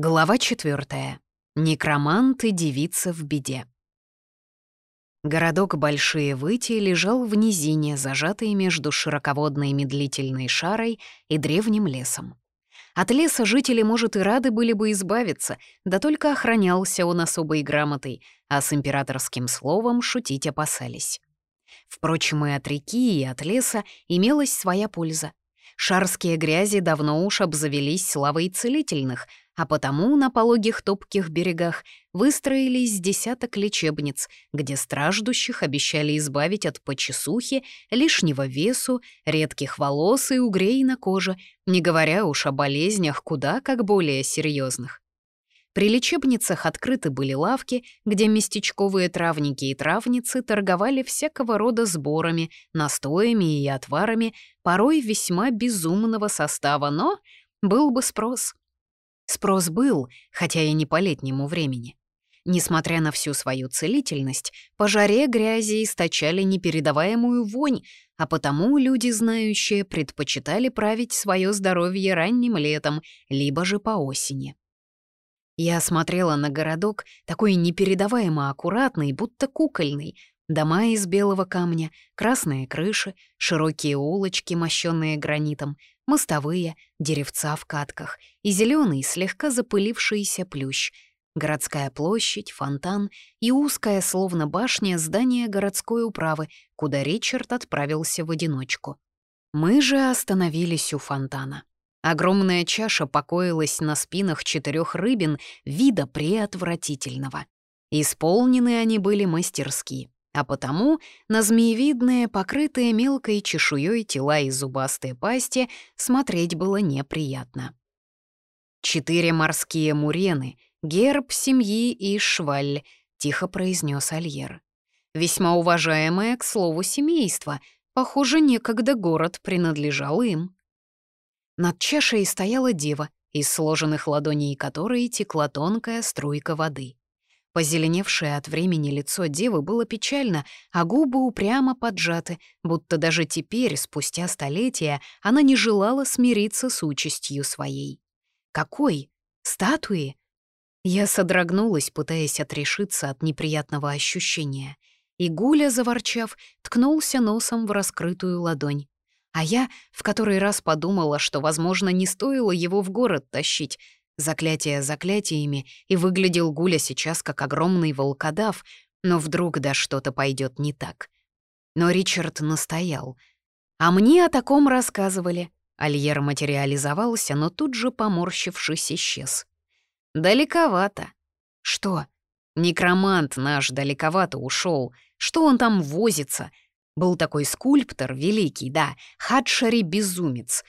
Глава четвертая. Некромант и девица в беде. Городок Большие Выти лежал в низине, зажатый между широководной медлительной шарой и древним лесом. От леса жители, может, и рады были бы избавиться, да только охранялся он особой грамотой, а с императорским словом шутить опасались. Впрочем, и от реки, и от леса имелась своя польза. Шарские грязи давно уж обзавелись славой целительных, а потому на пологих топких берегах выстроились десяток лечебниц, где страждущих обещали избавить от почесухи, лишнего весу, редких волос и угрей на коже, не говоря уж о болезнях куда как более серьезных. При лечебницах открыты были лавки, где местечковые травники и травницы торговали всякого рода сборами, настоями и отварами, порой весьма безумного состава, но был бы спрос. Спрос был, хотя и не по летнему времени. Несмотря на всю свою целительность, по жаре грязи источали непередаваемую вонь, а потому люди, знающие, предпочитали править свое здоровье ранним летом, либо же по осени. Я смотрела на городок, такой непередаваемо аккуратный, будто кукольный. Дома из белого камня, красные крыши, широкие улочки, мощенные гранитом, мостовые, деревца в катках и зеленый, слегка запылившийся плющ, городская площадь, фонтан и узкая, словно башня, здание городской управы, куда Ричард отправился в одиночку. Мы же остановились у фонтана. Огромная чаша покоилась на спинах четырех рыбин вида преотвратительного. Исполнены они были мастерски, а потому на змеевидные, покрытые мелкой чешуей тела и зубастые пасти смотреть было неприятно. «Четыре морские мурены, герб семьи и шваль», — тихо произнес Альер. «Весьма уважаемое, к слову, семейство. Похоже, некогда город принадлежал им». Над чашей стояла дева, из сложенных ладоней которой текла тонкая струйка воды. Позеленевшее от времени лицо девы было печально, а губы упрямо поджаты, будто даже теперь, спустя столетия, она не желала смириться с участью своей. Какой? Статуи? Я содрогнулась, пытаясь отрешиться от неприятного ощущения. И Гуля, заворчав, ткнулся носом в раскрытую ладонь. А я в который раз подумала, что, возможно, не стоило его в город тащить. Заклятие заклятиями, и выглядел Гуля сейчас как огромный волкодав, но вдруг да что-то пойдет не так. Но Ричард настоял. А мне о таком рассказывали. Альер материализовался, но тут же, поморщившись, исчез. «Далековато». «Что?» «Некромант наш далековато ушел. Что он там возится?» Был такой скульптор, великий, да, Хаджари Безумец.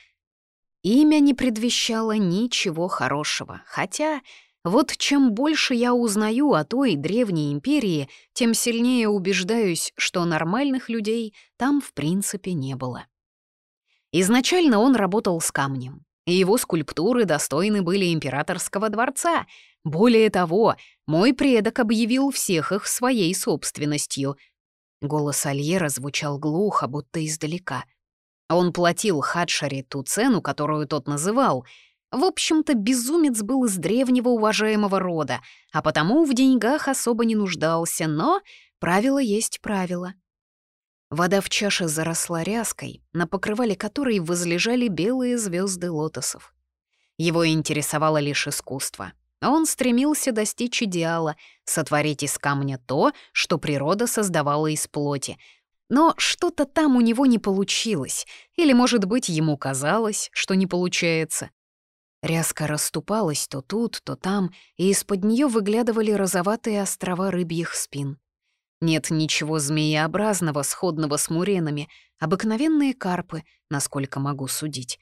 Имя не предвещало ничего хорошего, хотя вот чем больше я узнаю о той древней империи, тем сильнее убеждаюсь, что нормальных людей там в принципе не было. Изначально он работал с камнем, и его скульптуры достойны были императорского дворца. Более того, мой предок объявил всех их своей собственностью — Голос Альера звучал глухо, будто издалека. Он платил Хадшаре ту цену, которую тот называл. В общем-то, безумец был из древнего уважаемого рода, а потому в деньгах особо не нуждался, но правило есть правило. Вода в чаше заросла ряской, на покрывале которой возлежали белые звезды лотосов. Его интересовало лишь искусство — он стремился достичь идеала, сотворить из камня то, что природа создавала из плоти. Но что-то там у него не получилось, или, может быть, ему казалось, что не получается. Рязко расступалась то тут, то там, и из-под нее выглядывали розоватые острова рыбьих спин. Нет ничего змееобразного, сходного с муренами, обыкновенные карпы, насколько могу судить.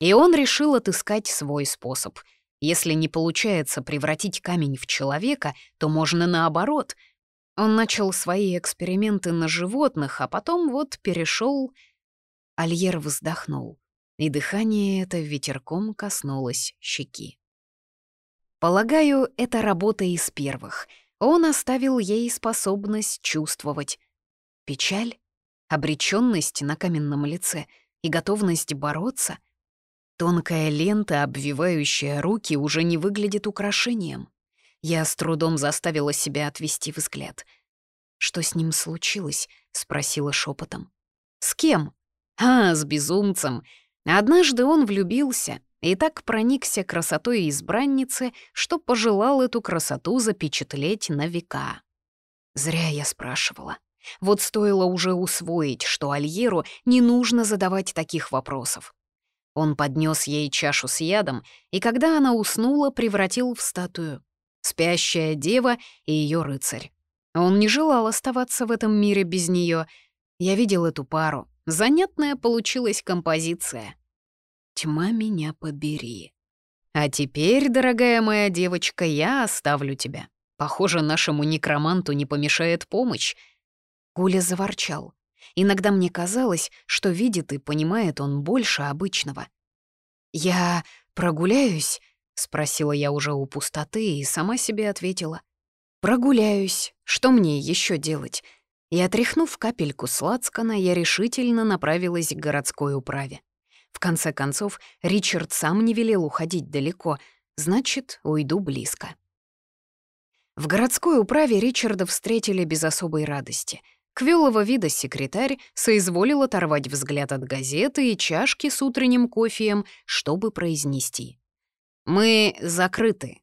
И он решил отыскать свой способ — если не получается превратить камень в человека, то можно наоборот. Он начал свои эксперименты на животных, а потом вот перешел. Альер вздохнул, и дыхание это ветерком коснулось щеки. Полагаю, это работа из первых. Он оставил ей способность чувствовать. Печаль, обреченность на каменном лице и готовность бороться — Тонкая лента, обвивающая руки, уже не выглядит украшением. Я с трудом заставила себя отвести взгляд. «Что с ним случилось?» — спросила шепотом. «С кем?» «А, с безумцем. Однажды он влюбился и так проникся красотой избранницы, что пожелал эту красоту запечатлеть на века». Зря я спрашивала. Вот стоило уже усвоить, что Альеру не нужно задавать таких вопросов. Он поднес ей чашу с ядом, и когда она уснула, превратил в статую. Спящая дева и ее рыцарь. Он не желал оставаться в этом мире без нее. Я видел эту пару. Занятная получилась композиция. Тьма меня побери. А теперь, дорогая моя девочка, я оставлю тебя. Похоже, нашему некроманту не помешает помощь. Гуля заворчал. Иногда мне казалось, что видит и понимает он больше обычного. «Я прогуляюсь?» — спросила я уже у пустоты и сама себе ответила. «Прогуляюсь. Что мне еще делать?» И, отряхнув капельку сладкана, я решительно направилась к городской управе. В конце концов, Ричард сам не велел уходить далеко, значит, уйду близко. В городской управе Ричарда встретили без особой радости — Квелого вида секретарь соизволил оторвать взгляд от газеты и чашки с утренним кофеем, чтобы произнести. «Мы закрыты.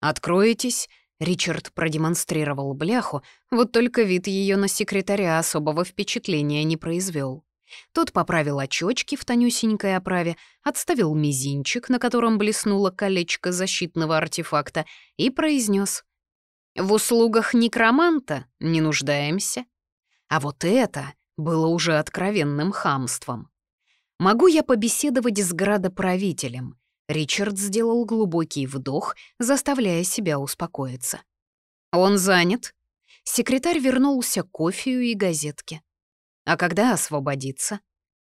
Откроетесь?» Ричард продемонстрировал бляху, вот только вид ее на секретаря особого впечатления не произвел. Тот поправил очечки в тонюсенькой оправе, отставил мизинчик, на котором блеснуло колечко защитного артефакта, и произнес: «В услугах некроманта не нуждаемся». А вот это было уже откровенным хамством. «Могу я побеседовать с градоправителем?» Ричард сделал глубокий вдох, заставляя себя успокоиться. «Он занят?» Секретарь вернулся к кофею и газетке. «А когда освободится?»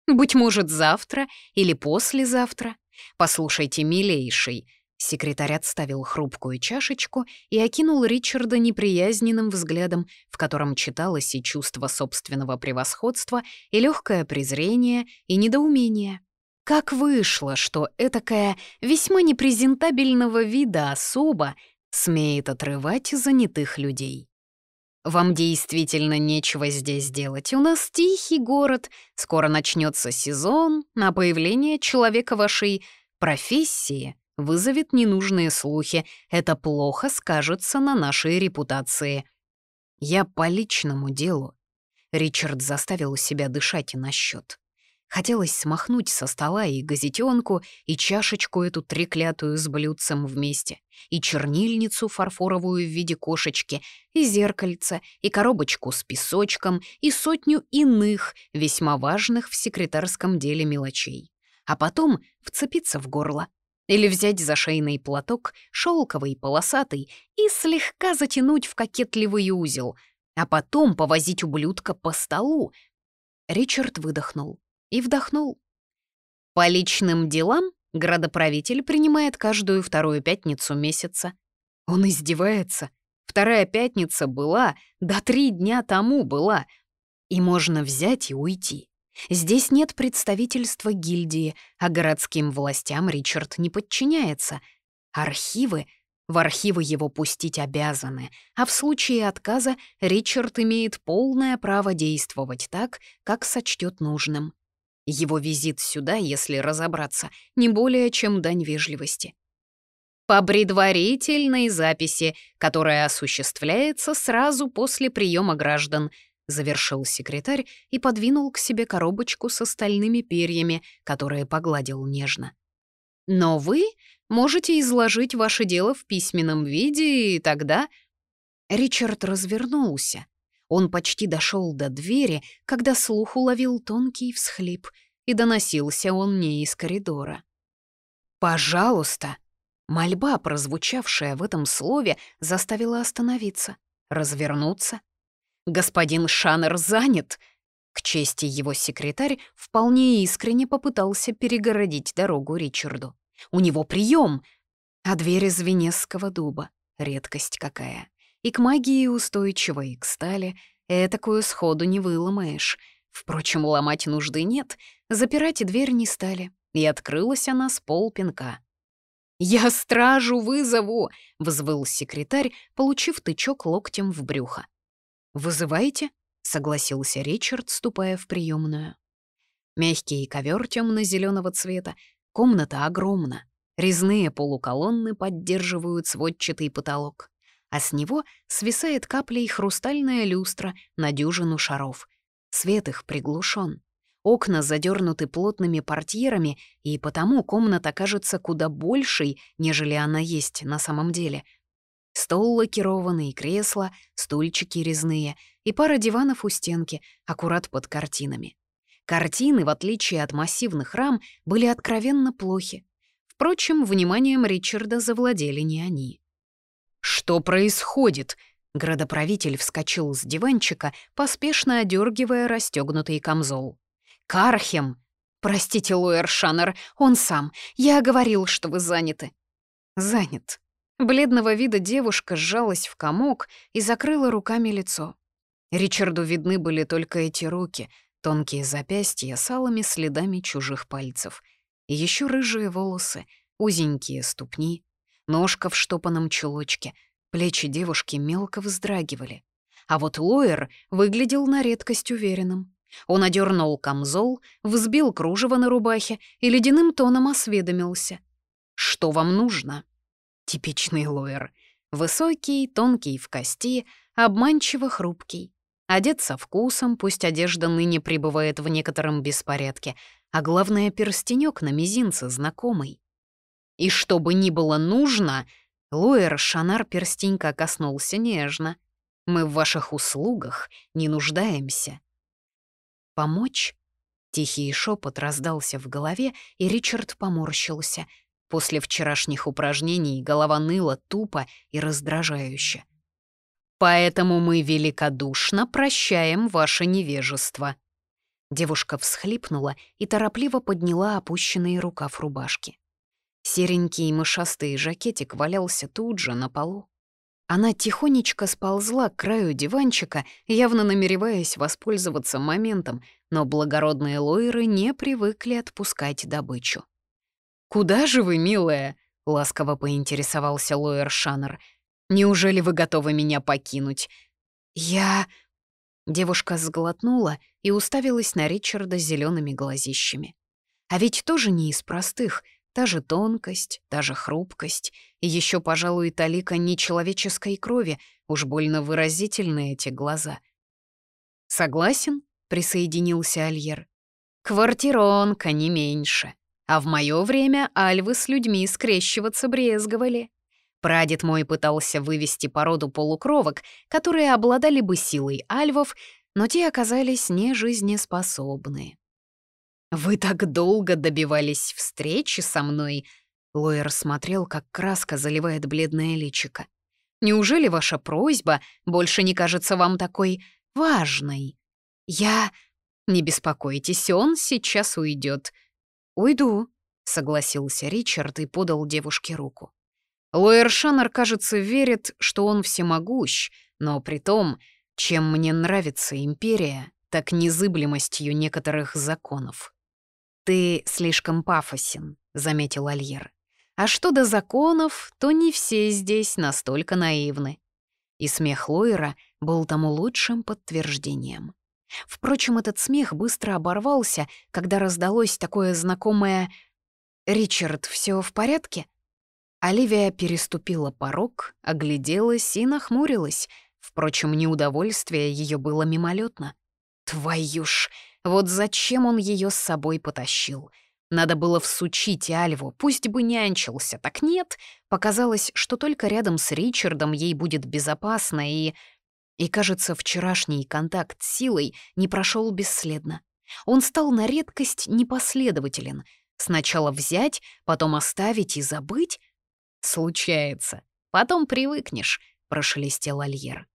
«Быть может, завтра или послезавтра? Послушайте, милейший, Секретарь отставил хрупкую чашечку и окинул Ричарда неприязненным взглядом, в котором читалось и чувство собственного превосходства, и легкое презрение, и недоумение. Как вышло, что этакая весьма непрезентабельного вида особа смеет отрывать занятых людей? Вам действительно нечего здесь делать. У нас тихий город, скоро начнется сезон, на появление человека вашей профессии — вызовет ненужные слухи, это плохо скажется на нашей репутации. Я по личному делу. Ричард заставил себя дышать на счет. Хотелось смахнуть со стола и газетенку, и чашечку эту треклятую с блюдцем вместе, и чернильницу фарфоровую в виде кошечки, и зеркальце, и коробочку с песочком, и сотню иных, весьма важных в секретарском деле мелочей. А потом вцепиться в горло, или взять за шейный платок, шелковый, полосатый, и слегка затянуть в кокетливый узел, а потом повозить ублюдка по столу. Ричард выдохнул и вдохнул. По личным делам градоправитель принимает каждую вторую пятницу месяца. Он издевается. Вторая пятница была, да три дня тому была. И можно взять и уйти. Здесь нет представительства гильдии, а городским властям Ричард не подчиняется. Архивы в архивы его пустить обязаны, а в случае отказа Ричард имеет полное право действовать так, как сочтет нужным. Его визит сюда, если разобраться, не более чем дань вежливости. По предварительной записи, которая осуществляется сразу после приема граждан —— завершил секретарь и подвинул к себе коробочку с остальными перьями, которые погладил нежно. «Но вы можете изложить ваше дело в письменном виде, и тогда...» Ричард развернулся. Он почти дошел до двери, когда слух уловил тонкий всхлип, и доносился он не из коридора. «Пожалуйста!» Мольба, прозвучавшая в этом слове, заставила остановиться, развернуться — господин Шанер занят». К чести его секретарь вполне искренне попытался перегородить дорогу Ричарду. «У него прием, а дверь из венесского дуба. Редкость какая. И к магии устойчива, и к стали. Этакую сходу не выломаешь. Впрочем, ломать нужды нет. Запирать дверь не стали. и открылась она с полпинка. «Я стражу вызову!» — взвыл секретарь, получив тычок локтем в брюхо. «Вызывайте?» — согласился Ричард, ступая в приемную. Мягкий ковер темно-зеленого цвета, комната огромна. Резные полуколонны поддерживают сводчатый потолок, а с него свисает каплей хрустальная люстра на дюжину шаров. Свет их приглушен. Окна задернуты плотными портьерами, и потому комната кажется куда большей, нежели она есть на самом деле. Стол лакированный, кресла, стульчики резные и пара диванов у стенки, аккурат под картинами. Картины, в отличие от массивных рам, были откровенно плохи. Впрочем, вниманием Ричарда завладели не они. «Что происходит?» Градоправитель вскочил с диванчика, поспешно одергивая расстегнутый камзол. Кархем. Простите, Луэр Шаннер, он сам. Я говорил, что вы заняты. Занят. Бледного вида девушка сжалась в комок и закрыла руками лицо. Ричарду видны были только эти руки, тонкие запястья с алыми следами чужих пальцев. Еще рыжие волосы, узенькие ступни, ножка в штопанном чулочке, плечи девушки мелко вздрагивали. А вот Лоер выглядел на редкость уверенным. Он одернул камзол, взбил кружево на рубахе и ледяным тоном осведомился. «Что вам нужно?» Типичный лоер. Высокий, тонкий в кости, обманчиво хрупкий. Одет со вкусом, пусть одежда ныне пребывает в некотором беспорядке, а главное, перстенек на мизинце знакомый. И что бы ни было нужно, Лоер Шанар перстенька коснулся нежно. Мы в ваших услугах не нуждаемся. «Помочь?» Тихий шепот раздался в голове, и Ричард поморщился. После вчерашних упражнений голова ныла тупо и раздражающе. «Поэтому мы великодушно прощаем ваше невежество». Девушка всхлипнула и торопливо подняла опущенный рукав рубашки. Серенький мышастый жакетик валялся тут же на полу. Она тихонечко сползла к краю диванчика, явно намереваясь воспользоваться моментом, но благородные лойры не привыкли отпускать добычу. «Куда же вы, милая?» — ласково поинтересовался лоер Шаннер. «Неужели вы готовы меня покинуть?» «Я...» Девушка сглотнула и уставилась на Ричарда зелеными глазищами. А ведь тоже не из простых, Та же тонкость, та же хрупкость, и еще, пожалуй, талика нечеловеческой крови, уж больно выразительны эти глаза. «Согласен?» — присоединился Альер. «Квартиронка не меньше. А в мое время альвы с людьми скрещиваться брезговали. Прадед мой пытался вывести породу полукровок, которые обладали бы силой альвов, но те оказались нежизнеспособны. «Вы так долго добивались встречи со мной?» Лоер смотрел, как краска заливает бледное личико. «Неужели ваша просьба больше не кажется вам такой важной? Я... Не беспокойтесь, он сейчас уйдет. «Уйду», — согласился Ричард и подал девушке руку. Лоер Шаннер, кажется, верит, что он всемогущ, но при том, чем мне нравится империя, так незыблемостью некоторых законов. «Ты слишком пафосен», — заметил Альер. «А что до законов, то не все здесь настолько наивны». И смех Лойера был тому лучшим подтверждением. Впрочем, этот смех быстро оборвался, когда раздалось такое знакомое «Ричард, все в порядке?» Оливия переступила порог, огляделась и нахмурилась. Впрочем, неудовольствие ее было мимолетно. «Твою ж!» Вот зачем он ее с собой потащил? Надо было всучить Альву, пусть бы нянчился. Так нет, показалось, что только рядом с Ричардом ей будет безопасно и... И, кажется, вчерашний контакт с силой не прошел бесследно. Он стал на редкость непоследователен. Сначала взять, потом оставить и забыть? Случается. Потом привыкнешь, — прошелестел Альер.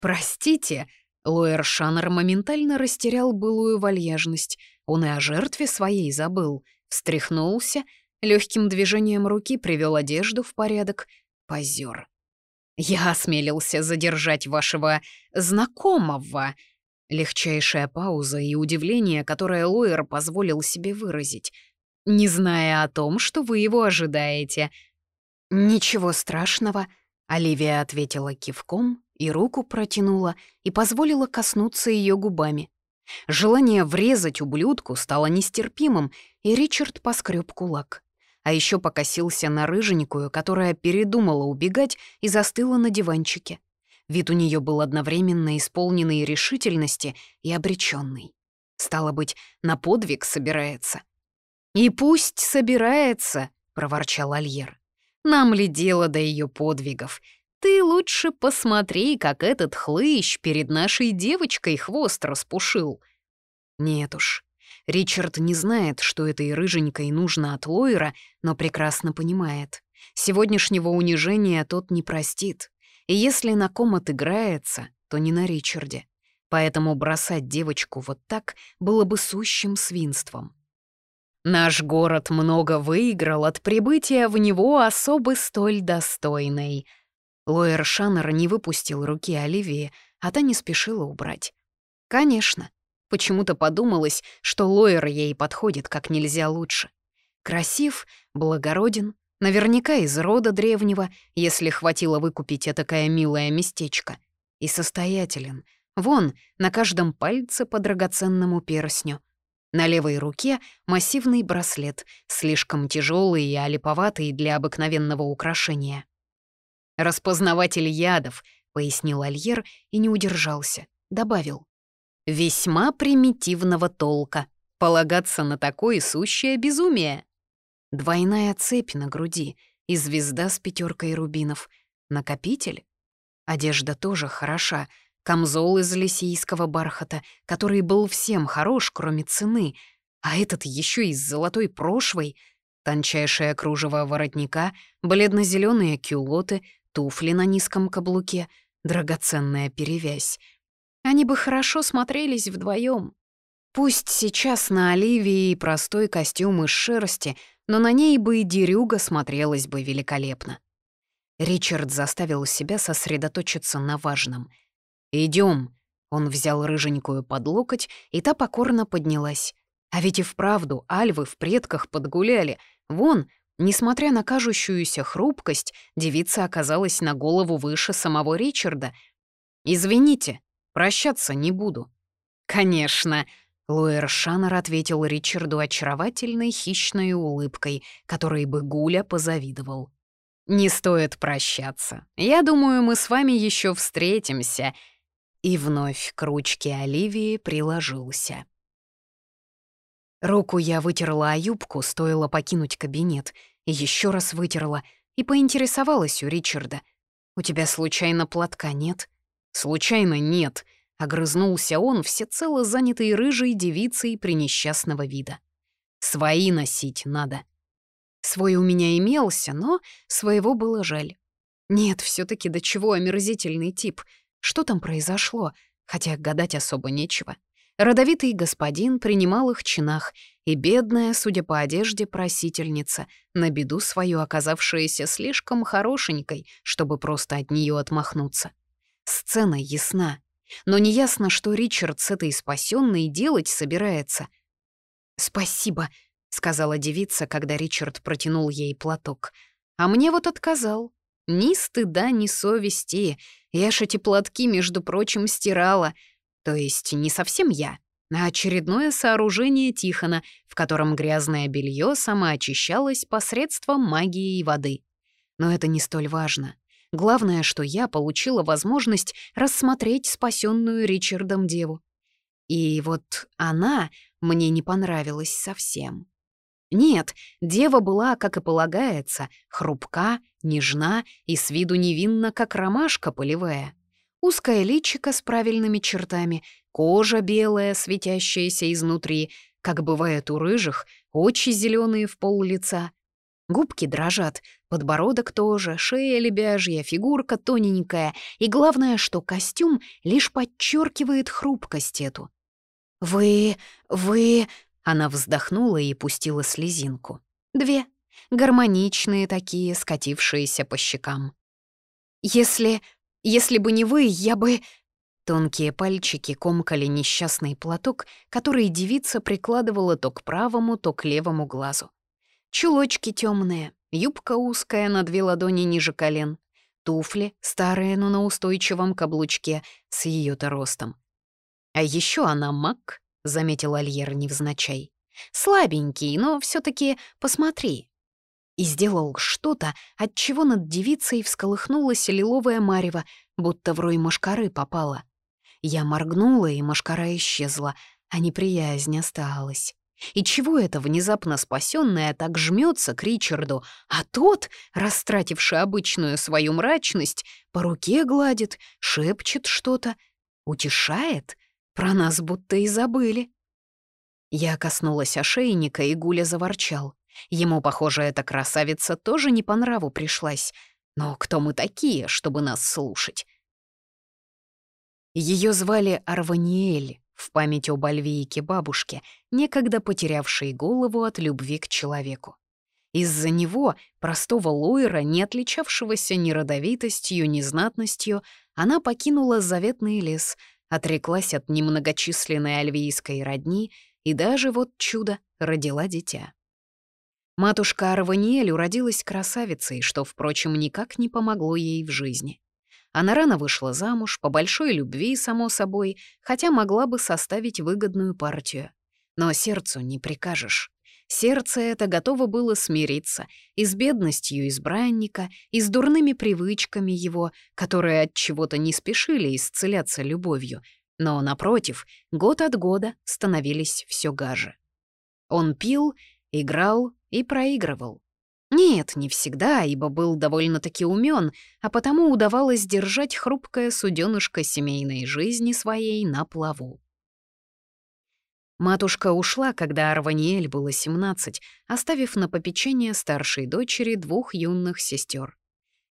«Простите», Лоэр Шаннер моментально растерял былую вальяжность. Он и о жертве своей забыл. Встряхнулся, легким движением руки привел одежду в порядок. Позер. «Я осмелился задержать вашего знакомого», Легчайшая пауза и удивление, которое Лоер позволил себе выразить, не зная о том, что вы его ожидаете. «Ничего страшного», — Оливия ответила кивком и руку протянула и позволила коснуться ее губами. Желание врезать ублюдку стало нестерпимым, и Ричард поскреб кулак. А еще покосился на рыженькую, которая передумала убегать и застыла на диванчике. Вид у нее был одновременно исполненный решительности и обреченный. Стало быть, на подвиг собирается. «И пусть собирается», — проворчал Альер. «Нам ли дело до ее подвигов? Ты лучше посмотри, как этот хлыщ перед нашей девочкой хвост распушил». Нет уж, Ричард не знает, что этой рыженькой нужно от Лойера, но прекрасно понимает. Сегодняшнего унижения тот не простит. И если на ком отыграется, то не на Ричарде. Поэтому бросать девочку вот так было бы сущим свинством. Наш город много выиграл от прибытия в него особы столь достойной. Лоер Шаннер не выпустил руки Оливии, а та не спешила убрать. Конечно, почему-то подумалось, что Лоер ей подходит как нельзя лучше. Красив, благороден, Наверняка из рода древнего, если хватило выкупить этакое милое местечко. И состоятелен. Вон, на каждом пальце по драгоценному перстню. На левой руке массивный браслет, слишком тяжелый и олиповатый для обыкновенного украшения. «Распознаватель ядов», — пояснил Альер и не удержался. Добавил. «Весьма примитивного толка. Полагаться на такое сущее безумие». Двойная цепь на груди и звезда с пятеркой рубинов. Накопитель? Одежда тоже хороша. Камзол из лисийского бархата, который был всем хорош, кроме цены. А этот еще и с золотой прошвой. Тончайшее кружево воротника, бледно зеленые кюлоты, туфли на низком каблуке, драгоценная перевязь. Они бы хорошо смотрелись вдвоем. Пусть сейчас на Оливии простой костюм из шерсти — но на ней бы и дерюга смотрелась бы великолепно. Ричард заставил себя сосредоточиться на важном. Идем. Он взял рыженькую под локоть, и та покорно поднялась. А ведь и вправду альвы в предках подгуляли. Вон, несмотря на кажущуюся хрупкость, девица оказалась на голову выше самого Ричарда. «Извините, прощаться не буду». «Конечно», Луэр Шаннер ответил Ричарду очаровательной хищной улыбкой, которой бы Гуля позавидовал. «Не стоит прощаться. Я думаю, мы с вами еще встретимся». И вновь к ручке Оливии приложился. Руку я вытерла о юбку, стоило покинуть кабинет, и еще раз вытерла, и поинтересовалась у Ричарда. «У тебя случайно платка нет?» «Случайно нет», Огрызнулся он, всецело занятый рыжей девицей пренесчастного вида. «Свои носить надо». Свой у меня имелся, но своего было жаль. Нет, все таки до чего омерзительный тип. Что там произошло? Хотя гадать особо нечего. Родовитый господин принимал их чинах, и бедная, судя по одежде, просительница, на беду свою оказавшаяся слишком хорошенькой, чтобы просто от нее отмахнуться. Сцена ясна. Но неясно, что Ричард с этой спасенной делать собирается. «Спасибо», — сказала девица, когда Ричард протянул ей платок. «А мне вот отказал. Ни стыда, ни совести. Я ж эти платки, между прочим, стирала. То есть не совсем я, а очередное сооружение Тихона, в котором грязное белье самоочищалось посредством магии и воды. Но это не столь важно. Главное, что я получила возможность рассмотреть спасенную Ричардом деву. И вот она мне не понравилась совсем. Нет, дева была, как и полагается, хрупка, нежна и с виду невинна, как ромашка полевая. Узкое личико с правильными чертами, кожа белая, светящаяся изнутри, как бывает у рыжих, очи зеленые в пол лица — Губки дрожат, подбородок тоже, шея лебяжья, фигурка тоненькая, и главное, что костюм лишь подчеркивает хрупкость эту. «Вы... вы...» — она вздохнула и пустила слезинку. «Две. Гармоничные такие, скатившиеся по щекам. Если... если бы не вы, я бы...» Тонкие пальчики комкали несчастный платок, который девица прикладывала то к правому, то к левому глазу. Чулочки темные, юбка узкая на две ладони ниже колен, туфли старые, но на устойчивом каблучке с ее-то ростом. А еще она маг, заметил Альер невзначай. Слабенький, но все таки посмотри. И сделал что-то, от чего над девицей всколыхнулась лиловая марево, будто в рой мошкары попала. Я моргнула, и мошкара исчезла, а неприязнь осталась. И чего это внезапно спасенная так жмется к Ричарду, а тот, растративший обычную свою мрачность, по руке гладит, шепчет что-то, утешает? Про нас будто и забыли. Я коснулась ошейника, и Гуля заворчал. Ему, похоже, эта красавица тоже не по нраву пришлась. Но кто мы такие, чтобы нас слушать? Ее звали Арваниэль, в память об Альвийке бабушке, некогда потерявшей голову от любви к человеку. Из-за него, простого Лойра, не отличавшегося ни родовитостью, ни знатностью, она покинула заветный лес, отреклась от немногочисленной альвийской родни и даже, вот чудо, родила дитя. Матушка Арваниэль уродилась красавицей, что, впрочем, никак не помогло ей в жизни. Она рано вышла замуж, по большой любви, само собой, хотя могла бы составить выгодную партию. Но сердцу не прикажешь. Сердце это готово было смириться и с бедностью избранника, и с дурными привычками его, которые от чего-то не спешили исцеляться любовью, но, напротив, год от года становились все гаже. Он пил, играл и проигрывал. Нет, не всегда, ибо был довольно-таки умен, а потому удавалось держать хрупкое суденышко семейной жизни своей на плаву. Матушка ушла, когда Арваниэль было 17, оставив на попечение старшей дочери двух юных сестер.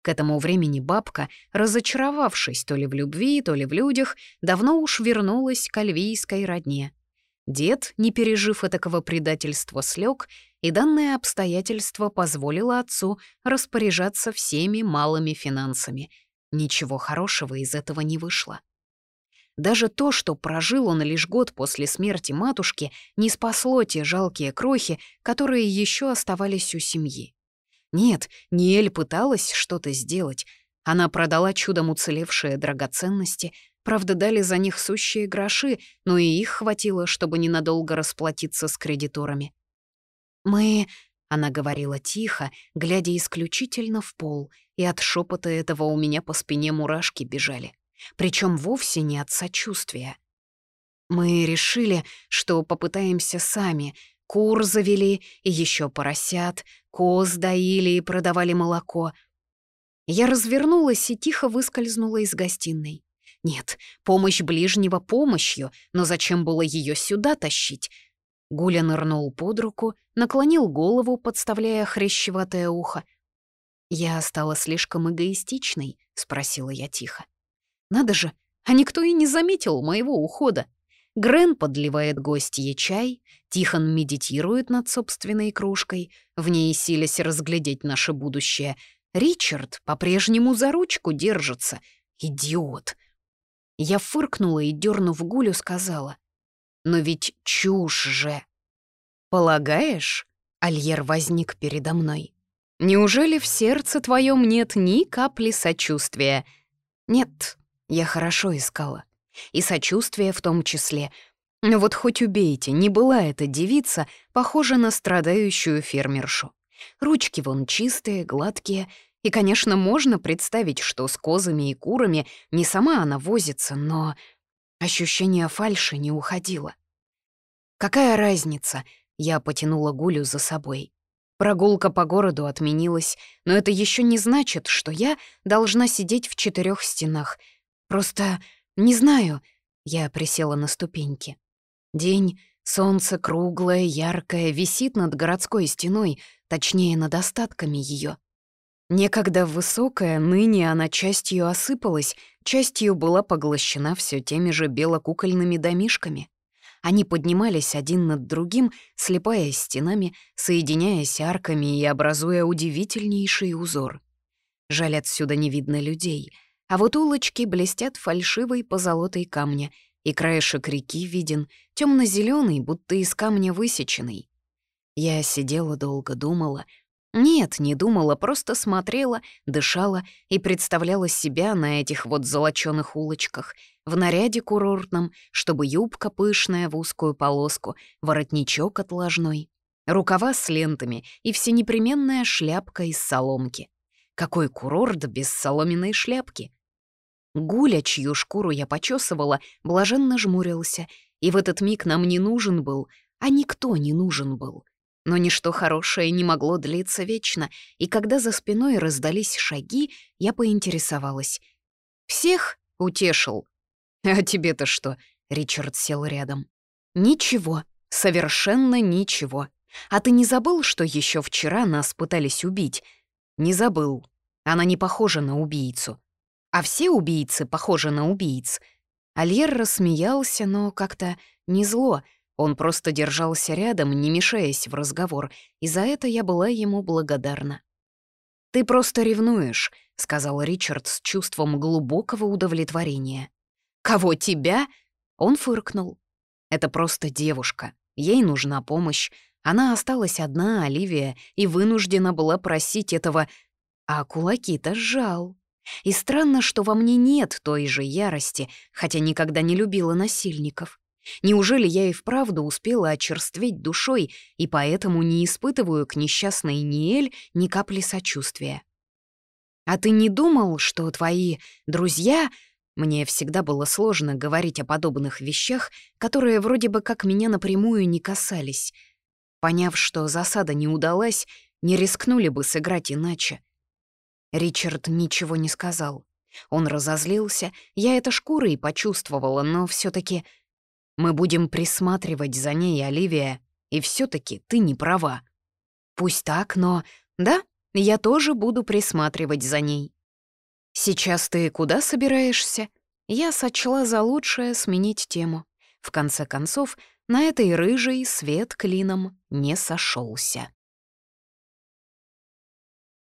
К этому времени бабка, разочаровавшись то ли в любви, то ли в людях, давно уж вернулась к альвийской родне. Дед, не пережив этакого предательства, слег и данное обстоятельство позволило отцу распоряжаться всеми малыми финансами. Ничего хорошего из этого не вышло. Даже то, что прожил он лишь год после смерти матушки, не спасло те жалкие крохи, которые еще оставались у семьи. Нет, Ниэль пыталась что-то сделать. Она продала чудом уцелевшие драгоценности, правда, дали за них сущие гроши, но и их хватило, чтобы ненадолго расплатиться с кредиторами. «Мы...» — она говорила тихо, глядя исключительно в пол, и от шепота этого у меня по спине мурашки бежали. Причем вовсе не от сочувствия. Мы решили, что попытаемся сами. Кур завели и еще поросят, коз доили и продавали молоко. Я развернулась и тихо выскользнула из гостиной. Нет, помощь ближнего помощью, но зачем было ее сюда тащить? Гуля нырнул под руку, наклонил голову, подставляя хрящеватое ухо. «Я стала слишком эгоистичной?» — спросила я тихо. «Надо же, а никто и не заметил моего ухода. Грен подливает гостье чай, Тихон медитирует над собственной кружкой, в ней силясь разглядеть наше будущее. Ричард по-прежнему за ручку держится. Идиот!» Я фыркнула и, дернув Гулю, сказала. Но ведь чушь же. Полагаешь? Альер возник передо мной. Неужели в сердце твоем нет ни капли сочувствия? Нет, я хорошо искала. И сочувствие в том числе. Но вот хоть убейте, не была эта девица похожа на страдающую фермершу. Ручки вон чистые, гладкие, и, конечно, можно представить, что с козами и курами не сама она возится, но Ощущение фальши не уходило. «Какая разница?» — я потянула Гулю за собой. Прогулка по городу отменилась, но это еще не значит, что я должна сидеть в четырех стенах. Просто не знаю. Я присела на ступеньки. День, солнце круглое, яркое, висит над городской стеной, точнее, над остатками ее. Некогда высокая, ныне она частью осыпалась, частью была поглощена все теми же белокукольными домишками. Они поднимались один над другим, слепая стенами, соединяясь арками и образуя удивительнейший узор. Жаль, отсюда не видно людей. А вот улочки блестят фальшивой позолотой камня, и краешек реки виден, темно зеленый будто из камня высеченный. Я сидела долго, думала. Нет, не думала, просто смотрела, дышала и представляла себя на этих вот золочёных улочках, в наряде курортном, чтобы юбка пышная в узкую полоску, воротничок отложной, рукава с лентами и всенепременная шляпка из соломки. Какой курорт без соломенной шляпки? Гуля, чью шкуру я почесывала, блаженно жмурился, и в этот миг нам не нужен был, а никто не нужен был. Но ничто хорошее не могло длиться вечно, и когда за спиной раздались шаги, я поинтересовалась. «Всех утешил?» «А тебе-то что?» — Ричард сел рядом. «Ничего, совершенно ничего. А ты не забыл, что еще вчера нас пытались убить?» «Не забыл. Она не похожа на убийцу. А все убийцы похожи на убийц. Альер рассмеялся, но как-то не зло. Он просто держался рядом, не мешаясь в разговор, и за это я была ему благодарна. «Ты просто ревнуешь», — сказал Ричард с чувством глубокого удовлетворения. «Кого, тебя?» — он фыркнул. «Это просто девушка. Ей нужна помощь. Она осталась одна, Оливия, и вынуждена была просить этого... А кулаки-то сжал. И странно, что во мне нет той же ярости, хотя никогда не любила насильников. Неужели я и вправду успела очерстветь душой и поэтому не испытываю к несчастной Ниэль ни капли сочувствия? А ты не думал, что твои друзья... Мне всегда было сложно говорить о подобных вещах, которые вроде бы как меня напрямую не касались. Поняв, что засада не удалась, не рискнули бы сыграть иначе. Ричард ничего не сказал. Он разозлился, я это шкурой почувствовала, но все таки Мы будем присматривать за ней, Оливия, и все таки ты не права. Пусть так, но... Да, я тоже буду присматривать за ней. Сейчас ты куда собираешься? Я сочла за лучшее сменить тему. В конце концов, на этой рыжей свет клином не сошелся.